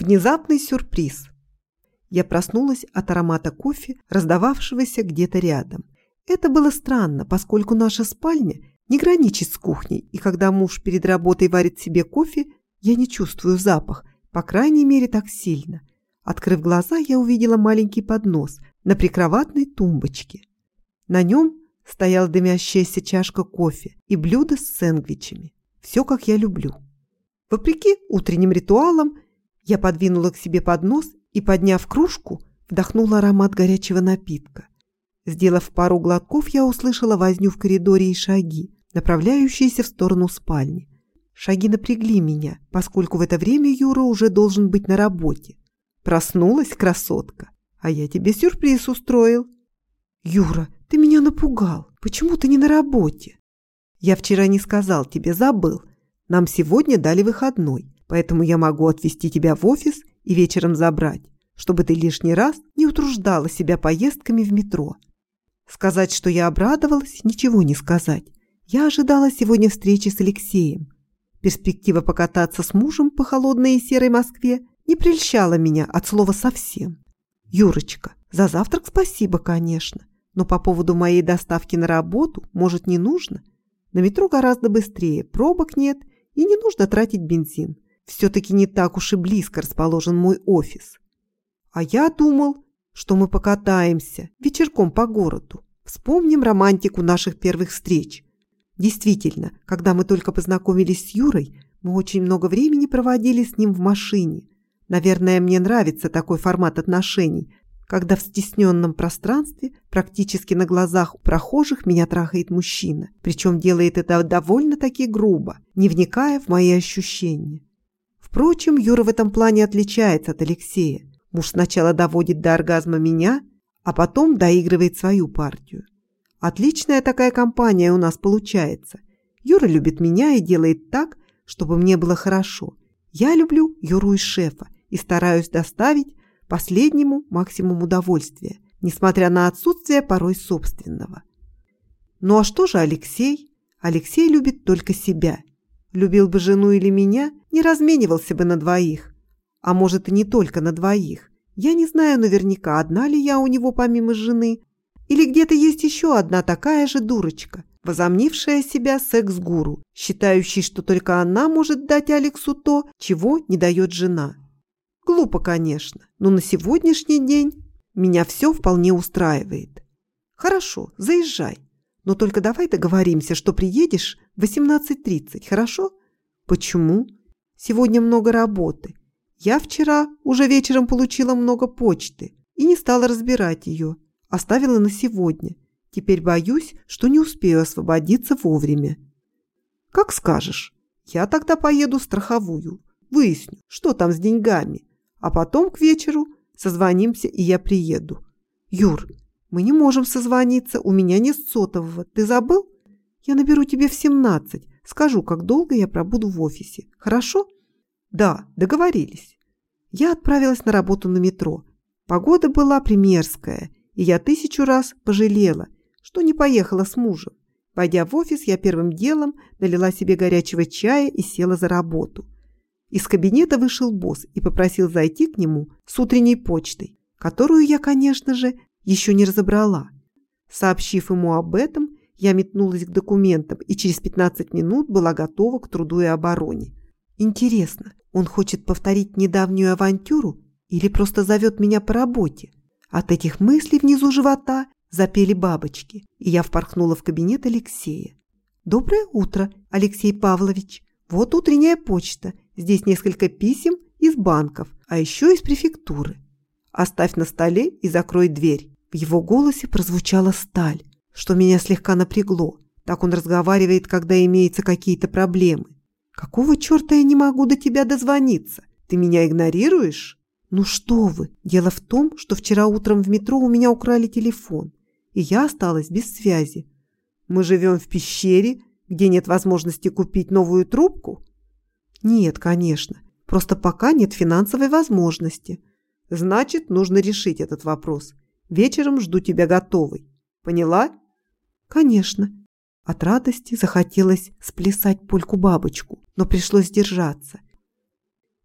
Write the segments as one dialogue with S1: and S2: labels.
S1: Внезапный сюрприз. Я проснулась от аромата кофе, раздававшегося где-то рядом. Это было странно, поскольку наша спальня не граничит с кухней, и когда муж перед работой варит себе кофе, я не чувствую запах, по крайней мере так сильно. Открыв глаза, я увидела маленький поднос на прикроватной тумбочке. На нем стояла дымящаяся чашка кофе и блюдо с сэндвичами. Все, как я люблю. Вопреки утренним ритуалам, я подвинула к себе поднос и, подняв кружку, вдохнула аромат горячего напитка. Сделав пару глотков, я услышала возню в коридоре и шаги, направляющиеся в сторону спальни. Шаги напрягли меня, поскольку в это время Юра уже должен быть на работе. Проснулась красотка, а я тебе сюрприз устроил. Юра, ты меня напугал. Почему ты не на работе? Я вчера не сказал тебе, забыл. Нам сегодня дали выходной, поэтому я могу отвезти тебя в офис и вечером забрать, чтобы ты лишний раз не утруждала себя поездками в метро. Сказать, что я обрадовалась, ничего не сказать. Я ожидала сегодня встречи с Алексеем. Перспектива покататься с мужем по холодной и серой Москве не прельщала меня от слова совсем. Юрочка, за завтрак спасибо, конечно, но по поводу моей доставки на работу, может, не нужно? На метро гораздо быстрее, пробок нет и не нужно тратить бензин. Все-таки не так уж и близко расположен мой офис. А я думал, что мы покатаемся вечерком по городу. Вспомним романтику наших первых встреч. Действительно, когда мы только познакомились с Юрой, мы очень много времени проводили с ним в машине. Наверное, мне нравится такой формат отношений, когда в стесненном пространстве практически на глазах у прохожих меня трахает мужчина, причем делает это довольно-таки грубо, не вникая в мои ощущения. Впрочем, Юра в этом плане отличается от Алексея. Муж сначала доводит до оргазма меня, а потом доигрывает свою партию. Отличная такая компания у нас получается. Юра любит меня и делает так, чтобы мне было хорошо. Я люблю Юру и шефа и стараюсь доставить последнему максимум удовольствия, несмотря на отсутствие порой собственного. Ну а что же Алексей? Алексей любит только себя. Любил бы жену или меня, не разменивался бы на двоих. А может и не только на двоих. Я не знаю наверняка, одна ли я у него помимо жены, или где-то есть еще одна такая же дурочка, возомнившая себя секс-гуру, считающей, что только она может дать Алексу то, чего не дает жена. Глупо, конечно, но на сегодняшний день меня все вполне устраивает. Хорошо, заезжай. Но только давай договоримся, что приедешь в 18.30, хорошо? Почему? Сегодня много работы. Я вчера уже вечером получила много почты и не стала разбирать ее. Оставила на сегодня. Теперь боюсь, что не успею освободиться вовремя. Как скажешь. Я тогда поеду в страховую. Выясню, что там с деньгами. А потом к вечеру созвонимся, и я приеду. Юр, мы не можем созвониться, у меня нет сотового. Ты забыл? Я наберу тебе в 17. Скажу, как долго я пробуду в офисе. Хорошо? Да, договорились. Я отправилась на работу на метро. Погода была примерская, и я тысячу раз пожалела, что не поехала с мужем. Пойдя в офис, я первым делом налила себе горячего чая и села за работу. Из кабинета вышел босс и попросил зайти к нему с утренней почтой, которую я, конечно же, еще не разобрала. Сообщив ему об этом, я метнулась к документам и через 15 минут была готова к труду и обороне. Интересно, он хочет повторить недавнюю авантюру или просто зовет меня по работе? От этих мыслей внизу живота запели бабочки, и я впорхнула в кабинет Алексея. «Доброе утро, Алексей Павлович. Вот утренняя почта. Здесь несколько писем из банков, а еще из префектуры. Оставь на столе и закрой дверь. В его голосе прозвучала сталь, что меня слегка напрягло. Так он разговаривает, когда имеются какие-то проблемы. Какого черта я не могу до тебя дозвониться? Ты меня игнорируешь? Ну что вы? Дело в том, что вчера утром в метро у меня украли телефон, и я осталась без связи. Мы живем в пещере, где нет возможности купить новую трубку? Нет, конечно. Просто пока нет финансовой возможности. Значит, нужно решить этот вопрос. Вечером жду тебя готовой. Поняла? Конечно. От радости захотелось сплясать польку-бабочку, но пришлось держаться.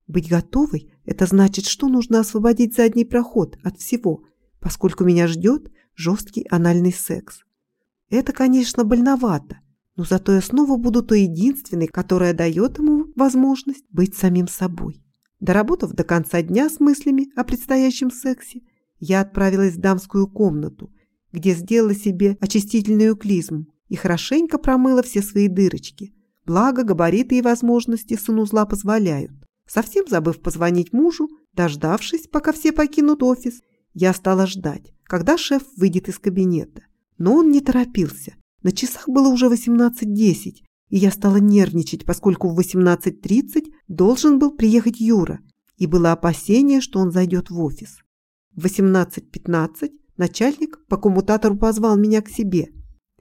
S1: Быть готовой Это значит, что нужно освободить задний проход от всего, поскольку меня ждет жесткий анальный секс. Это, конечно, больновато, но зато я снова буду той единственной, которая дает ему возможность быть самим собой. Доработав до конца дня с мыслями о предстоящем сексе, я отправилась в дамскую комнату, где сделала себе очистительную клизму и хорошенько промыла все свои дырочки. Благо, габариты и возможности санузла позволяют. Совсем забыв позвонить мужу, дождавшись, пока все покинут офис, я стала ждать, когда шеф выйдет из кабинета. Но он не торопился. На часах было уже 18.10, и я стала нервничать, поскольку в 18.30 должен был приехать Юра, и было опасение, что он зайдет в офис. В 18.15 начальник по коммутатору позвал меня к себе.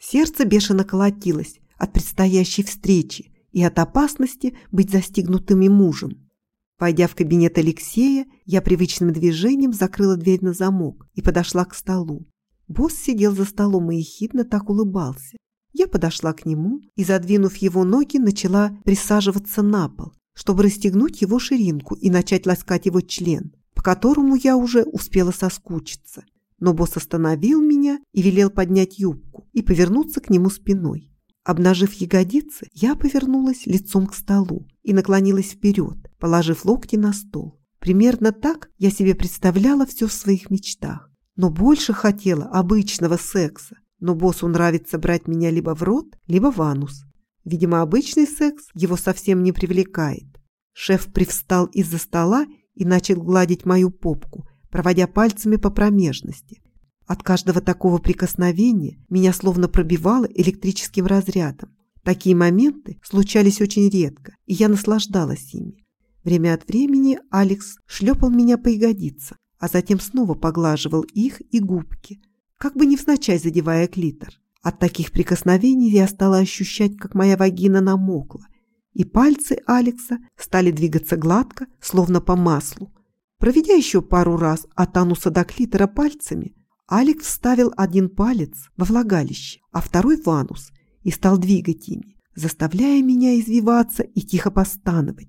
S1: Сердце бешено колотилось от предстоящей встречи и от опасности быть застигнутым мужем. Войдя в кабинет Алексея, я привычным движением закрыла дверь на замок и подошла к столу. Босс сидел за столом и ехидно так улыбался. Я подошла к нему и, задвинув его ноги, начала присаживаться на пол, чтобы расстегнуть его ширинку и начать ласкать его член, по которому я уже успела соскучиться. Но босс остановил меня и велел поднять юбку и повернуться к нему спиной. Обнажив ягодицы, я повернулась лицом к столу и наклонилась вперед, положив локти на стол. Примерно так я себе представляла все в своих мечтах. Но больше хотела обычного секса. Но боссу нравится брать меня либо в рот, либо в анус. Видимо, обычный секс его совсем не привлекает. Шеф привстал из-за стола и начал гладить мою попку, проводя пальцами по промежности. От каждого такого прикосновения меня словно пробивало электрическим разрядом. Такие моменты случались очень редко, и я наслаждалась ими. Время от времени Алекс шлепал меня по ягодицам, а затем снова поглаживал их и губки, как бы невзначай задевая клитор. От таких прикосновений я стала ощущать, как моя вагина намокла, и пальцы Алекса стали двигаться гладко, словно по маслу. Проведя еще пару раз от ануса до клитора пальцами, Алекс вставил один палец во влагалище, а второй в анус и стал двигать ими, заставляя меня извиваться и тихо постановать.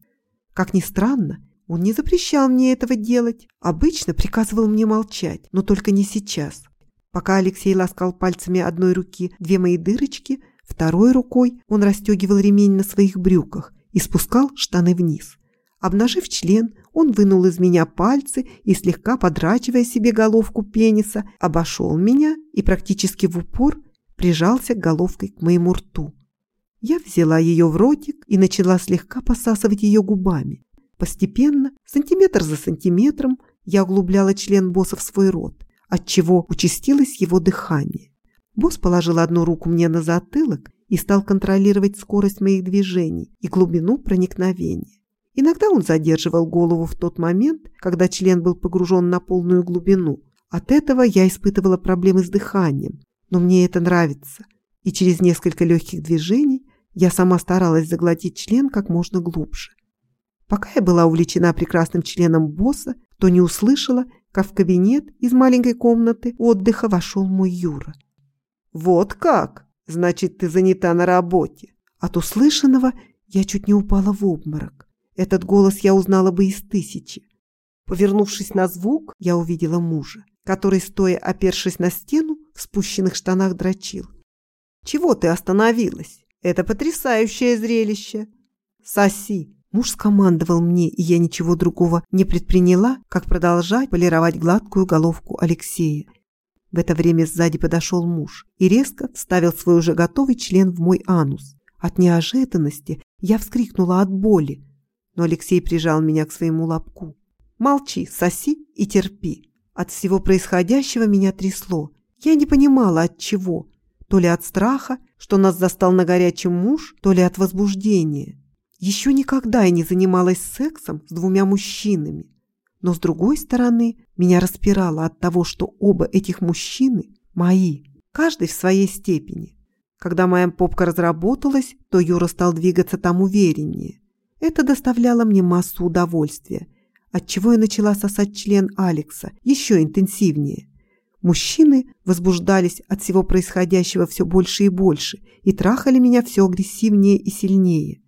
S1: Как ни странно, он не запрещал мне этого делать, обычно приказывал мне молчать, но только не сейчас. Пока Алексей ласкал пальцами одной руки две мои дырочки, второй рукой он расстегивал ремень на своих брюках и спускал штаны вниз. Обнажив член, он вынул из меня пальцы и, слегка подрачивая себе головку пениса, обошел меня и практически в упор прижался головкой к моему рту. Я взяла ее в ротик и начала слегка посасывать ее губами. Постепенно, сантиметр за сантиметром, я углубляла член босса в свой рот, отчего участилось его дыхание. Босс положил одну руку мне на затылок и стал контролировать скорость моих движений и глубину проникновения. Иногда он задерживал голову в тот момент, когда член был погружен на полную глубину. От этого я испытывала проблемы с дыханием, но мне это нравится. И через несколько легких движений я сама старалась заглотить член как можно глубже. Пока я была увлечена прекрасным членом босса, то не услышала, как в кабинет из маленькой комнаты отдыха вошел мой Юра. «Вот как! Значит, ты занята на работе!» От услышанного я чуть не упала в обморок. Этот голос я узнала бы из тысячи. Повернувшись на звук, я увидела мужа, который, стоя опершись на стену, в спущенных штанах дрочил. «Чего ты остановилась? Это потрясающее зрелище!» «Соси!» Муж скомандовал мне, и я ничего другого не предприняла, как продолжать полировать гладкую головку Алексея. В это время сзади подошел муж и резко вставил свой уже готовый член в мой анус. От неожиданности я вскрикнула от боли, но Алексей прижал меня к своему лобку. «Молчи, соси и терпи». От всего происходящего меня трясло. Я не понимала, от чего. То ли от страха, что нас застал на горячем муж, то ли от возбуждения. Еще никогда я не занималась сексом с двумя мужчинами. Но, с другой стороны, меня распирало от того, что оба этих мужчины мои, каждый в своей степени. Когда моя попка разработалась, то Юра стал двигаться там увереннее. Это доставляло мне массу удовольствия, отчего я начала сосать член Алекса еще интенсивнее. Мужчины возбуждались от всего происходящего все больше и больше и трахали меня все агрессивнее и сильнее.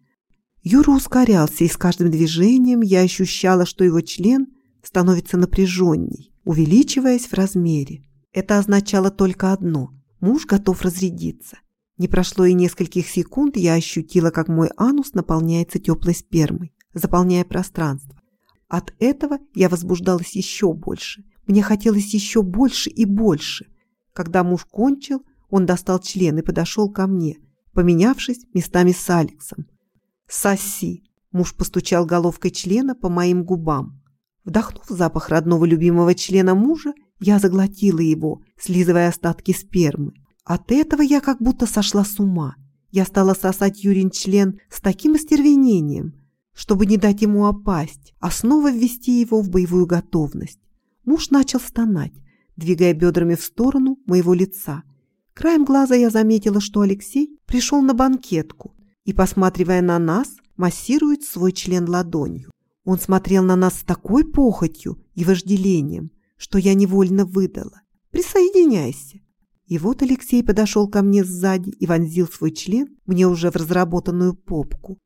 S1: Юра ускорялся, и с каждым движением я ощущала, что его член становится напряженней, увеличиваясь в размере. Это означало только одно – муж готов разрядиться. Не прошло и нескольких секунд, я ощутила, как мой анус наполняется теплой спермой, заполняя пространство. От этого я возбуждалась еще больше. Мне хотелось еще больше и больше. Когда муж кончил, он достал член и подошел ко мне, поменявшись местами с Алексом. «Соси!» – муж постучал головкой члена по моим губам. Вдохнув запах родного любимого члена мужа, я заглотила его, слизывая остатки спермы. От этого я как будто сошла с ума. Я стала сосать Юрин член с таким остервенением, чтобы не дать ему опасть, а снова ввести его в боевую готовность. Муж начал стонать, двигая бедрами в сторону моего лица. Краем глаза я заметила, что Алексей пришел на банкетку и, посматривая на нас, массирует свой член ладонью. Он смотрел на нас с такой похотью и вожделением, что я невольно выдала. «Присоединяйся!» И вот Алексей подошел ко мне сзади и вонзил свой член мне уже в разработанную попку.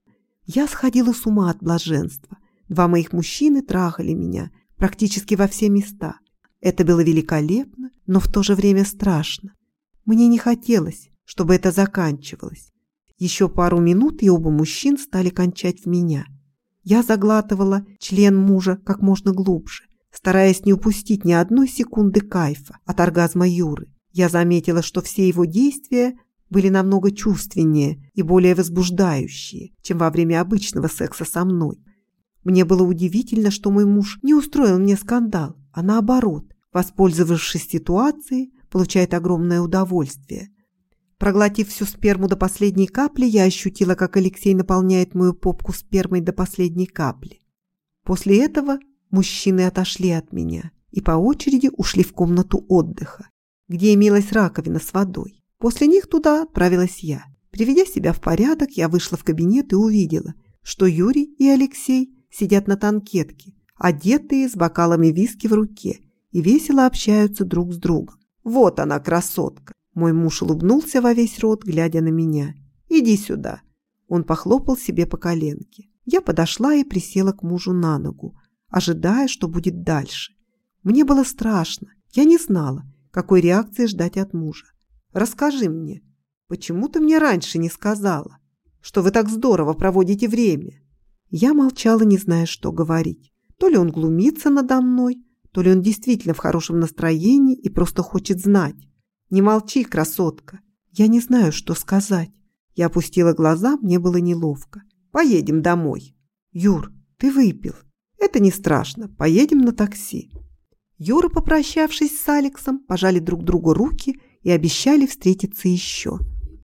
S1: Я сходила с ума от блаженства. Два моих мужчины трахали меня практически во все места. Это было великолепно, но в то же время страшно. Мне не хотелось, чтобы это заканчивалось. Еще пару минут, и оба мужчин стали кончать в меня. Я заглатывала член мужа как можно глубже, стараясь не упустить ни одной секунды кайфа от оргазма Юры. Я заметила, что все его действия были намного чувственнее и более возбуждающие, чем во время обычного секса со мной. Мне было удивительно, что мой муж не устроил мне скандал, а наоборот, воспользовавшись ситуацией, получает огромное удовольствие. Проглотив всю сперму до последней капли, я ощутила, как Алексей наполняет мою попку спермой до последней капли. После этого мужчины отошли от меня и по очереди ушли в комнату отдыха, где имелась раковина с водой. После них туда отправилась я. Приведя себя в порядок, я вышла в кабинет и увидела, что Юрий и Алексей сидят на танкетке, одетые с бокалами виски в руке, и весело общаются друг с другом. «Вот она, красотка!» Мой муж улыбнулся во весь рот, глядя на меня. «Иди сюда!» Он похлопал себе по коленке. Я подошла и присела к мужу на ногу, ожидая, что будет дальше. Мне было страшно. Я не знала, какой реакции ждать от мужа. Расскажи мне, почему ты мне раньше не сказала, что вы так здорово проводите время?» Я молчала, не зная, что говорить. То ли он глумится надо мной, то ли он действительно в хорошем настроении и просто хочет знать. «Не молчи, красотка!» Я не знаю, что сказать. Я опустила глаза, мне было неловко. «Поедем домой». «Юр, ты выпил. Это не страшно. Поедем на такси». Юра, попрощавшись с Алексом, пожали друг другу руки и обещали встретиться еще.